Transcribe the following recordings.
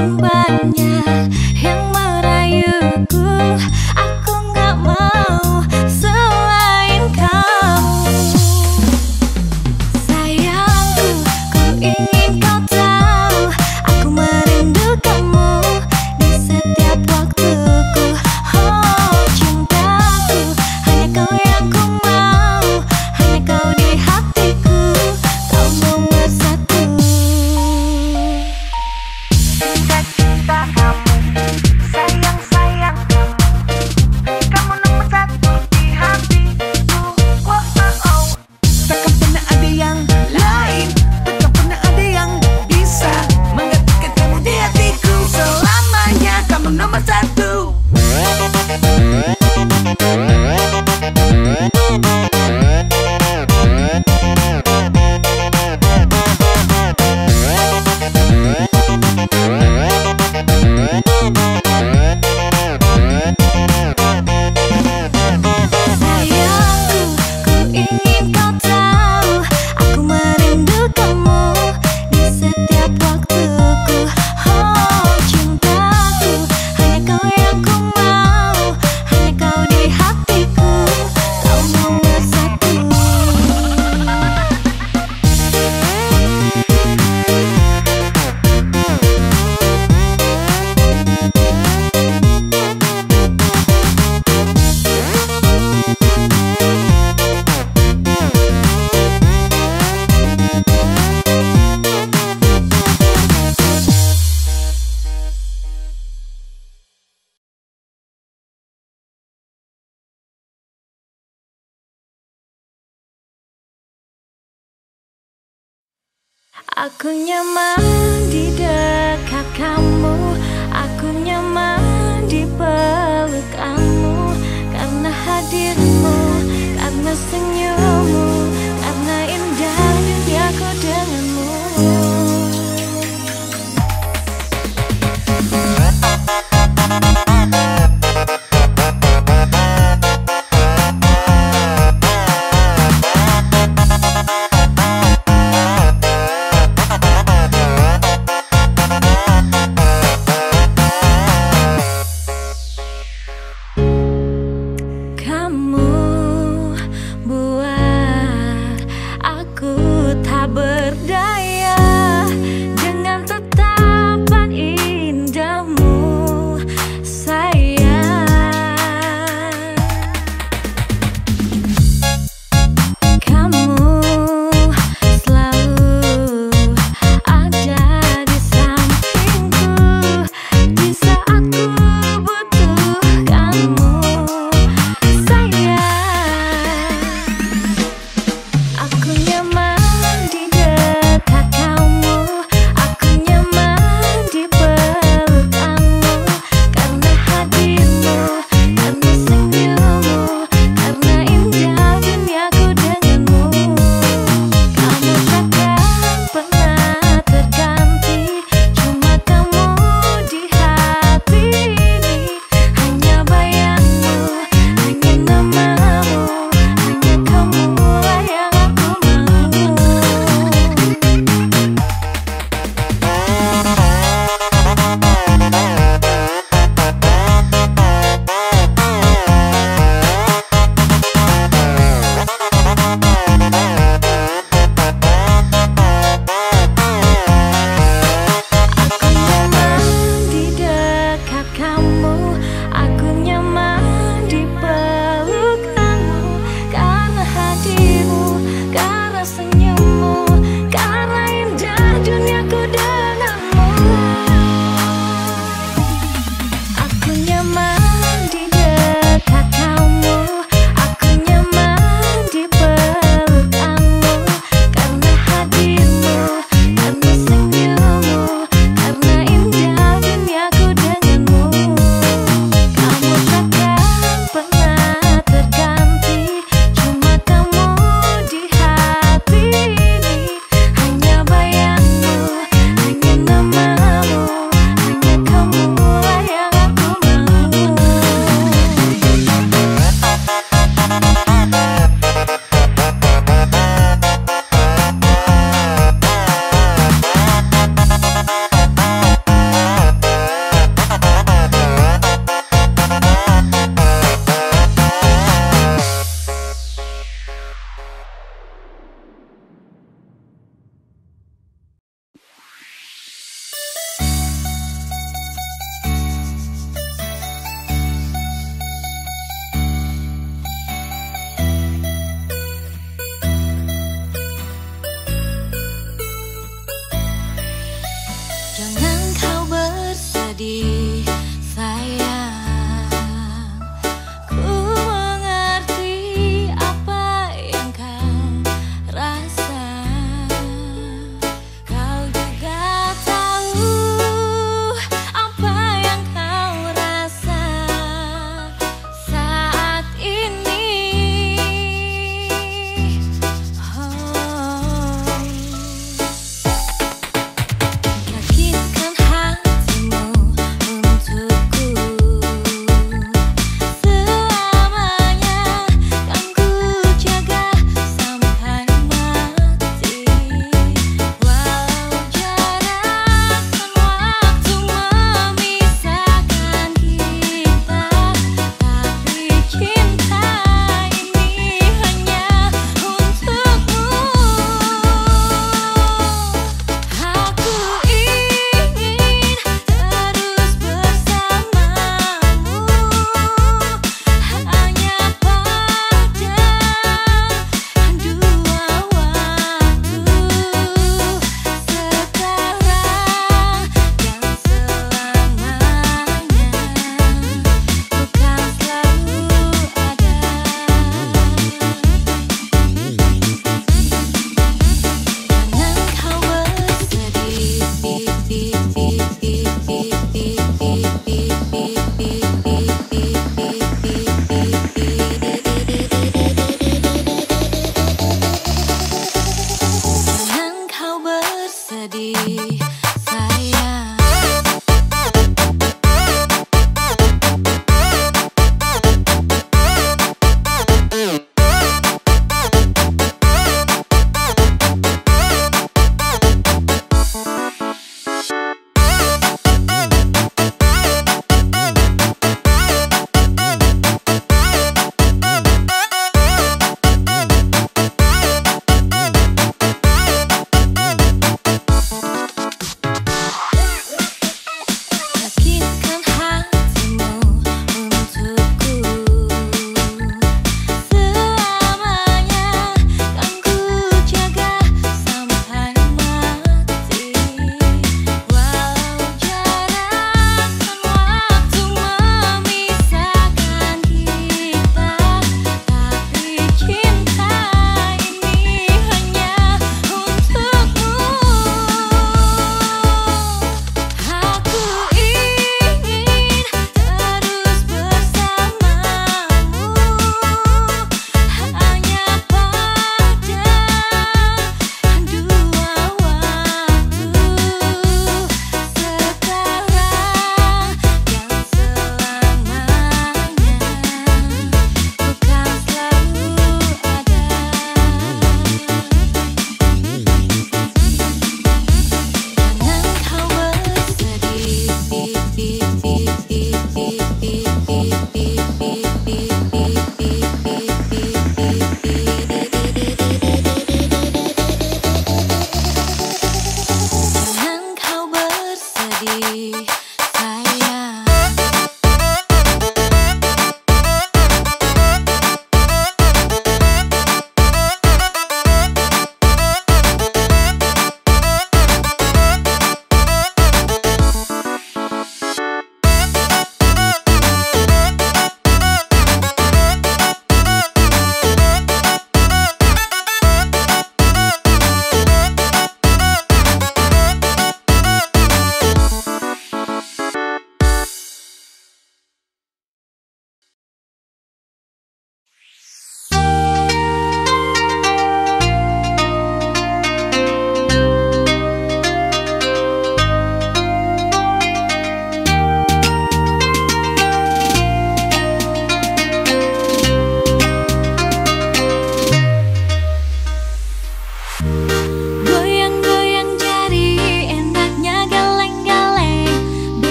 perempuannya yang merayuku 아 그냥 말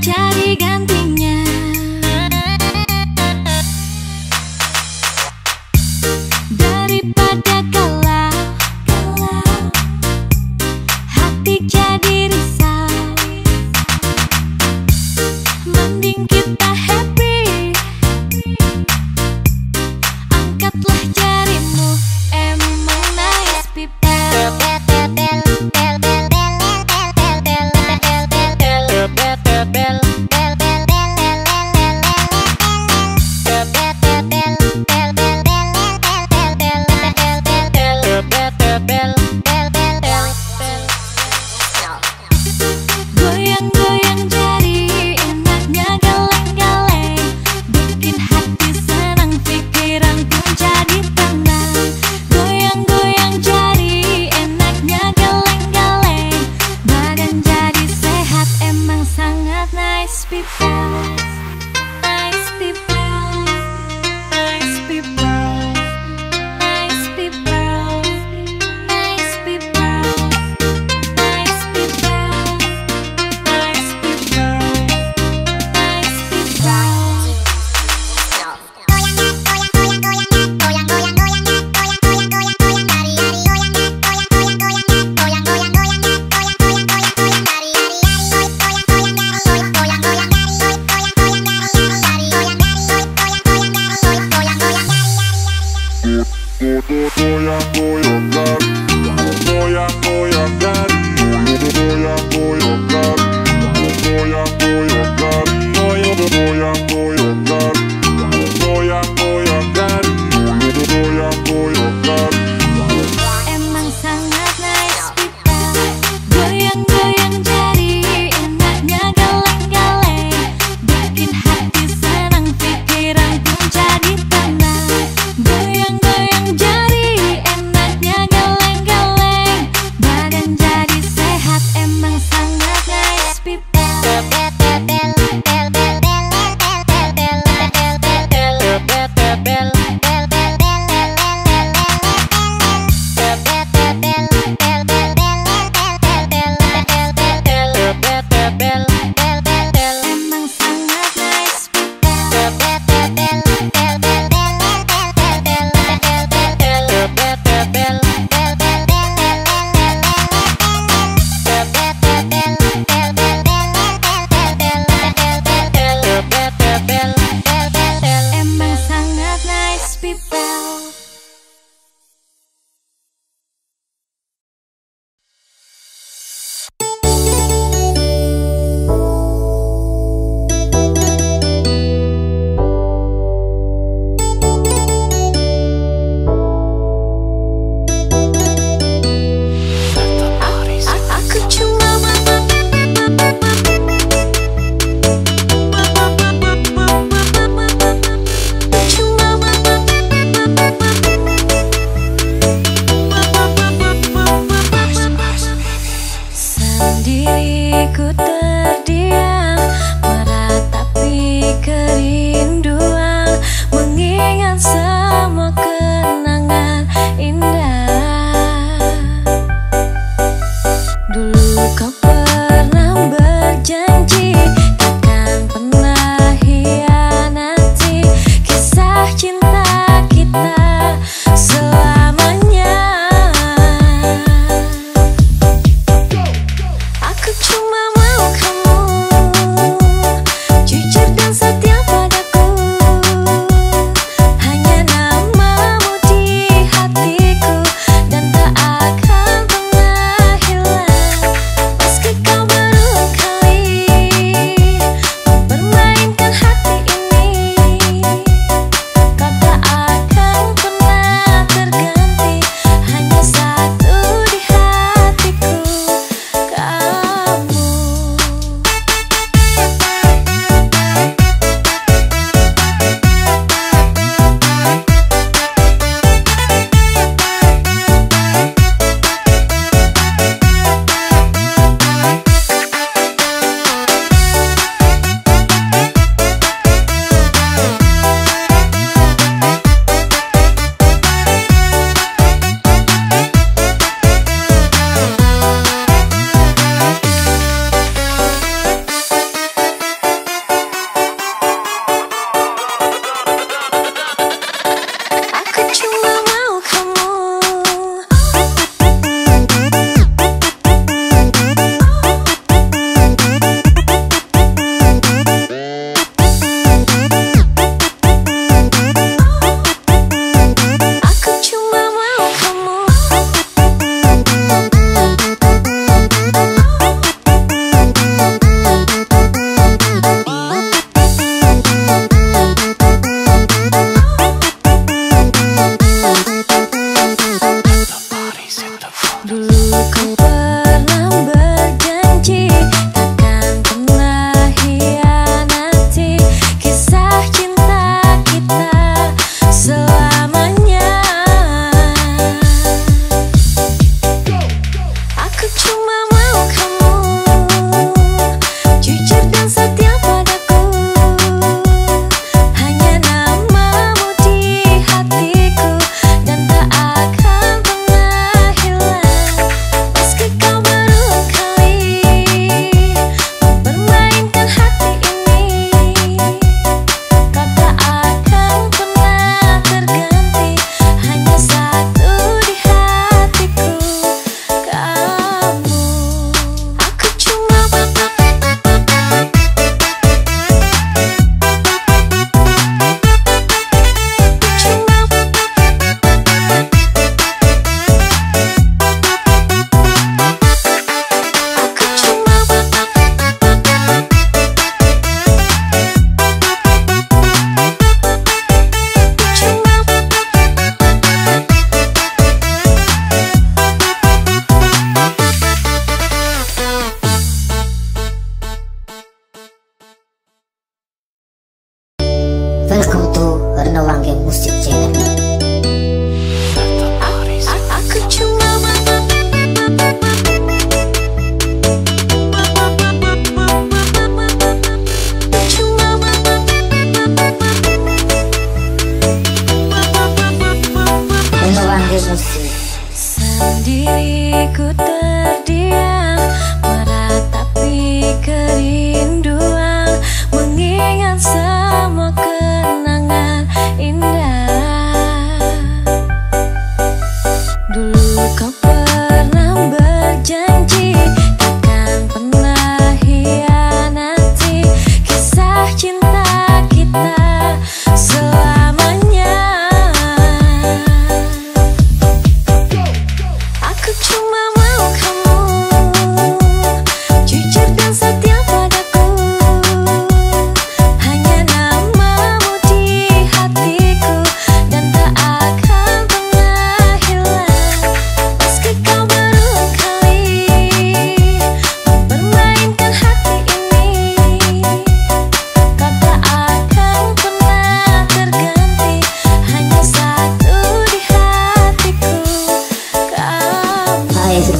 jadi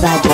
Bad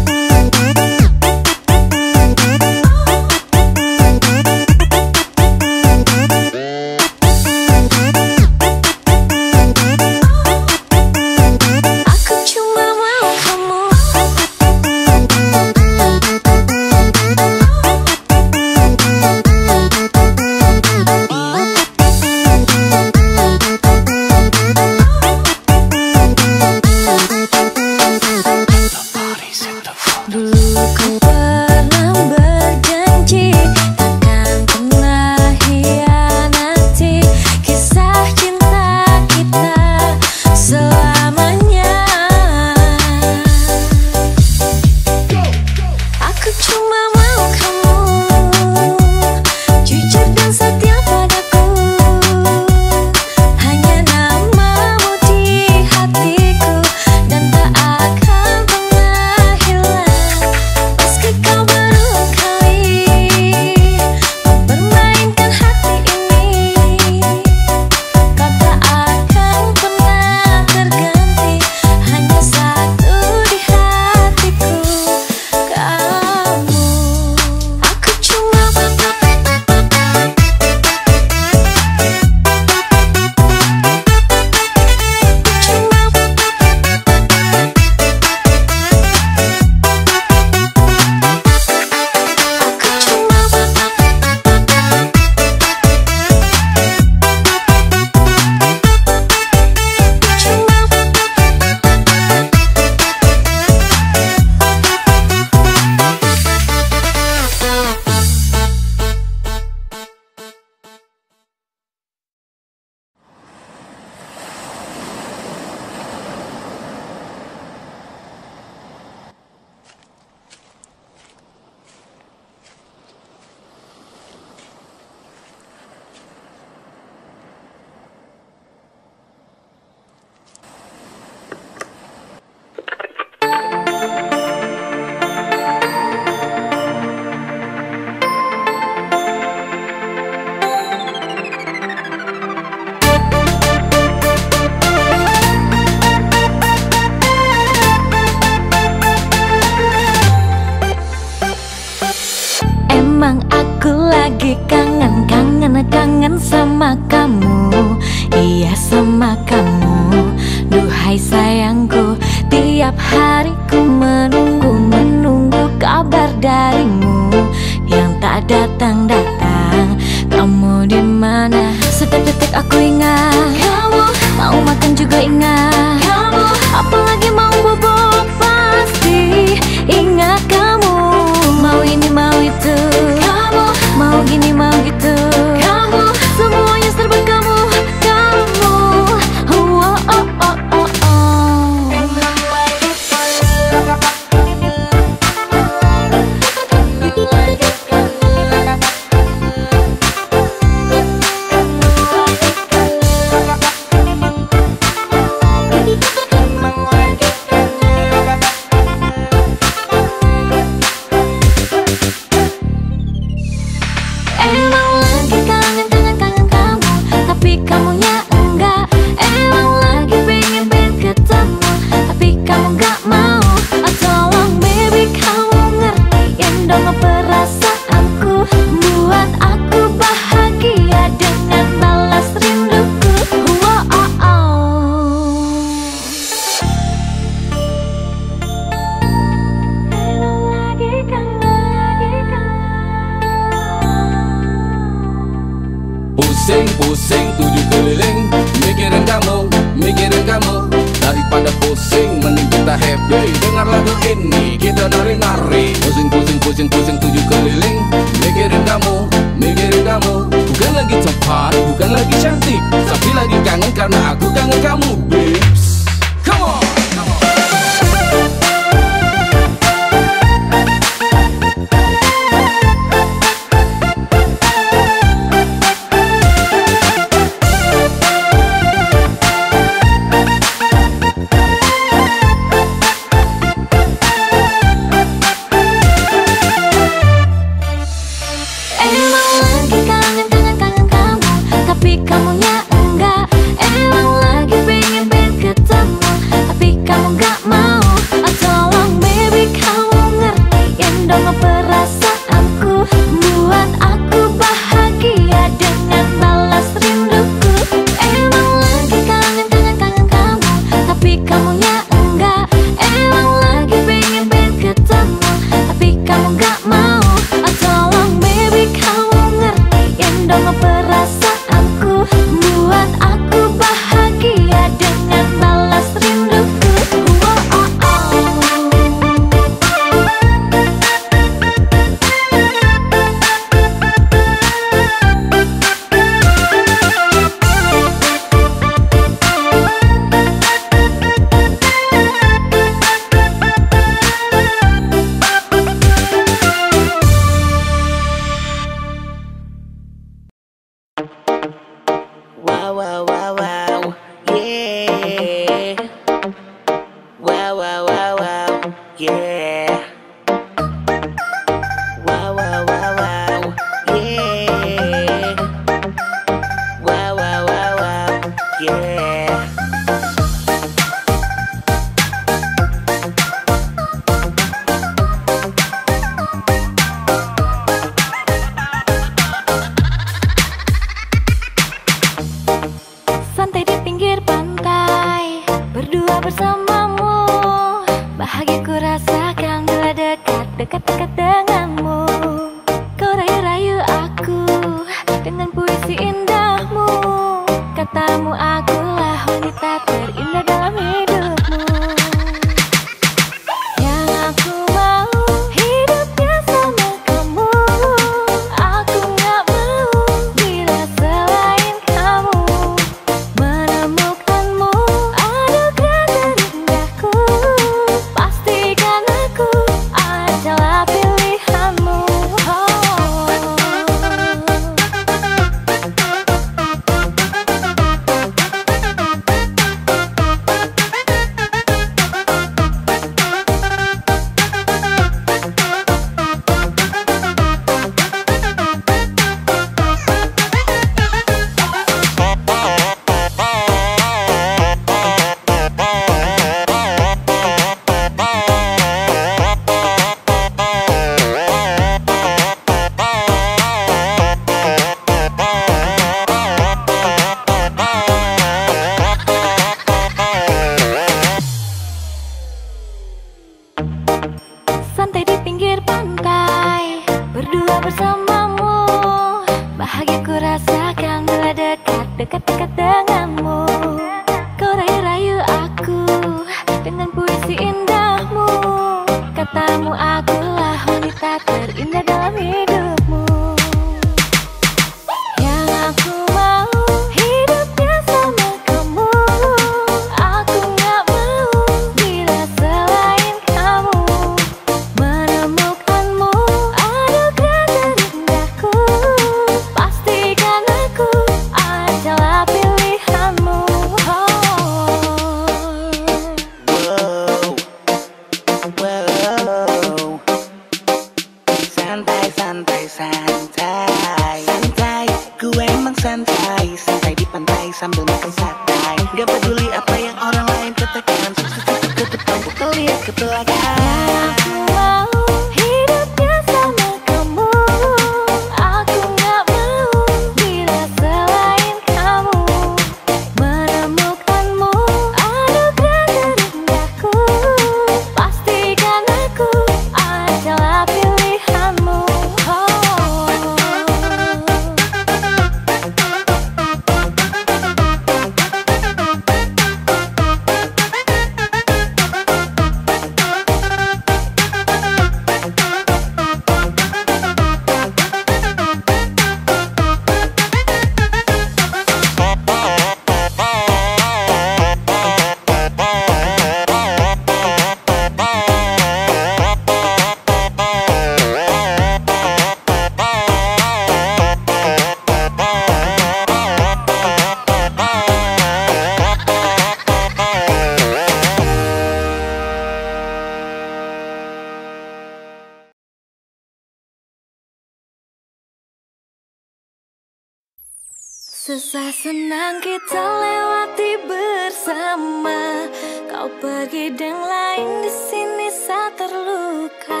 Rasa senang kita lewati bersama. Kau pergi dan lain di sini saat terluka.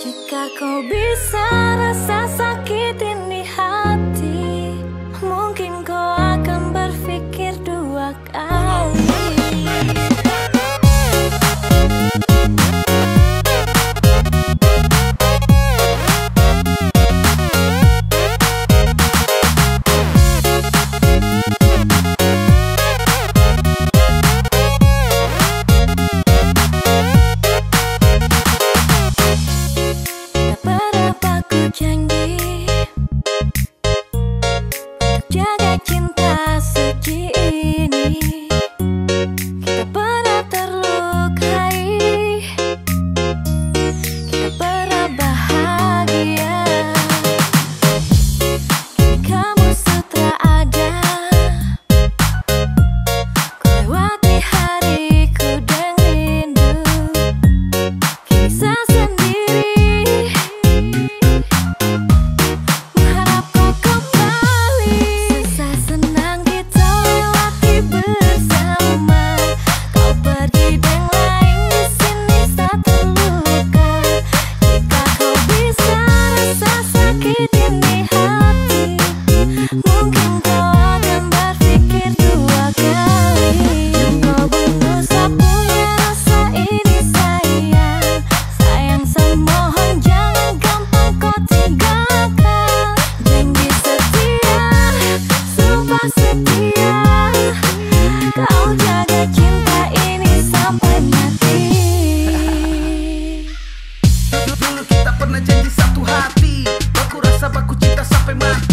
Jika kau bisa rasa sakit ini hati popping my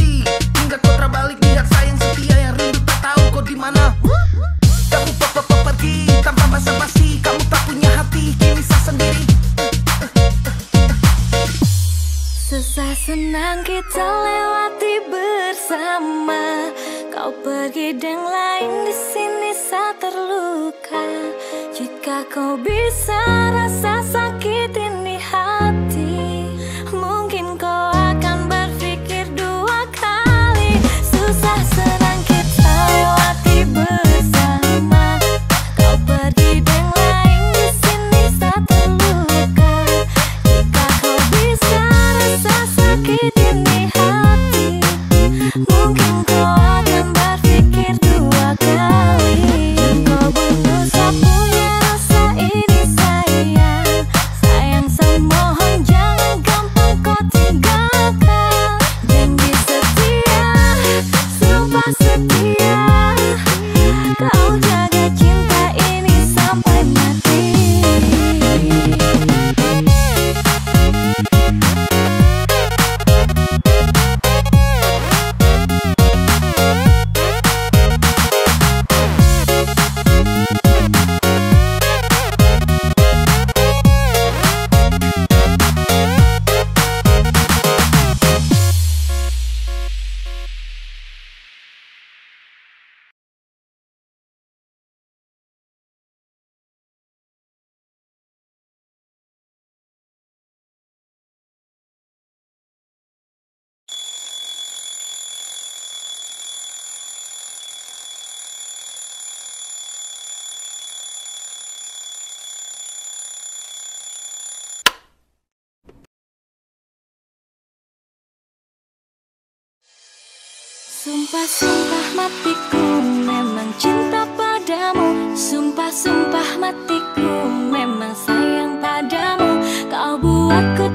Sumpah, sumpah matiku memang cinta padamu. Sumpah, sumpah matiku memang sayang padamu. Kau buatku